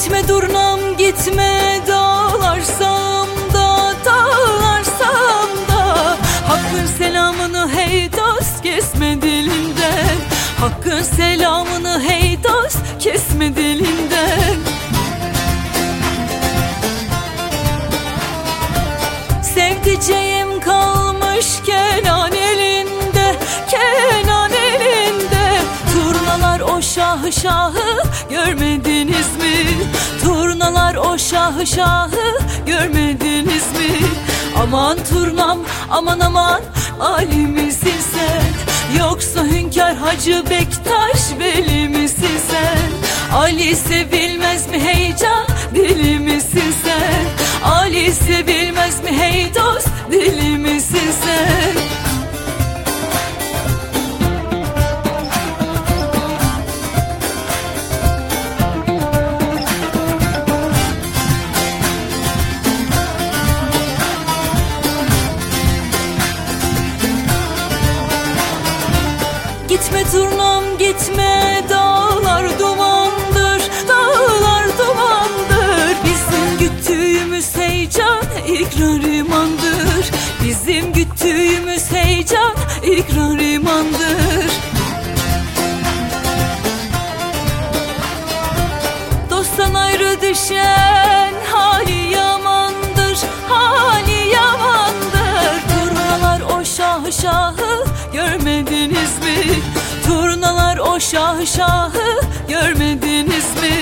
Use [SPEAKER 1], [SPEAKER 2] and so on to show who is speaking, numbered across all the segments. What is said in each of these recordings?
[SPEAKER 1] Gitme durnam gitme dağlarsam da dağlarsam da. Hakkın selamını hey dost kesme dilinden Hakkın selamını hey dost kesme dilinden Sevdiceğim kalmış Kenan elinde Kenan elinde. Turnalar o şahı şahı şahı şahı görmediniz mi? Aman turnam aman aman Ali misin sen? Yoksa hünkâr Hacı Bektaş Veli misin sen? Ali sevilmez Gitme turnam gitme dağlar dumandır Dağlar dumandır. Bizim güttüğümüz heyecan ikrar imandır. Bizim güttüğümüz heyecan ikrar imandır. Dosttan ayrı düşen görmediniz mi? Turnalar o şahı şahı görmediniz mi?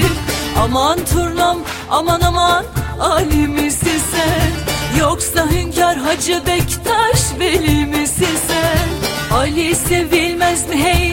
[SPEAKER 1] Aman turnam aman aman Ali misin sen? Yoksa hünkâr Hacı Bektaş Veli misin sen? Ali sevilmez mi heyecan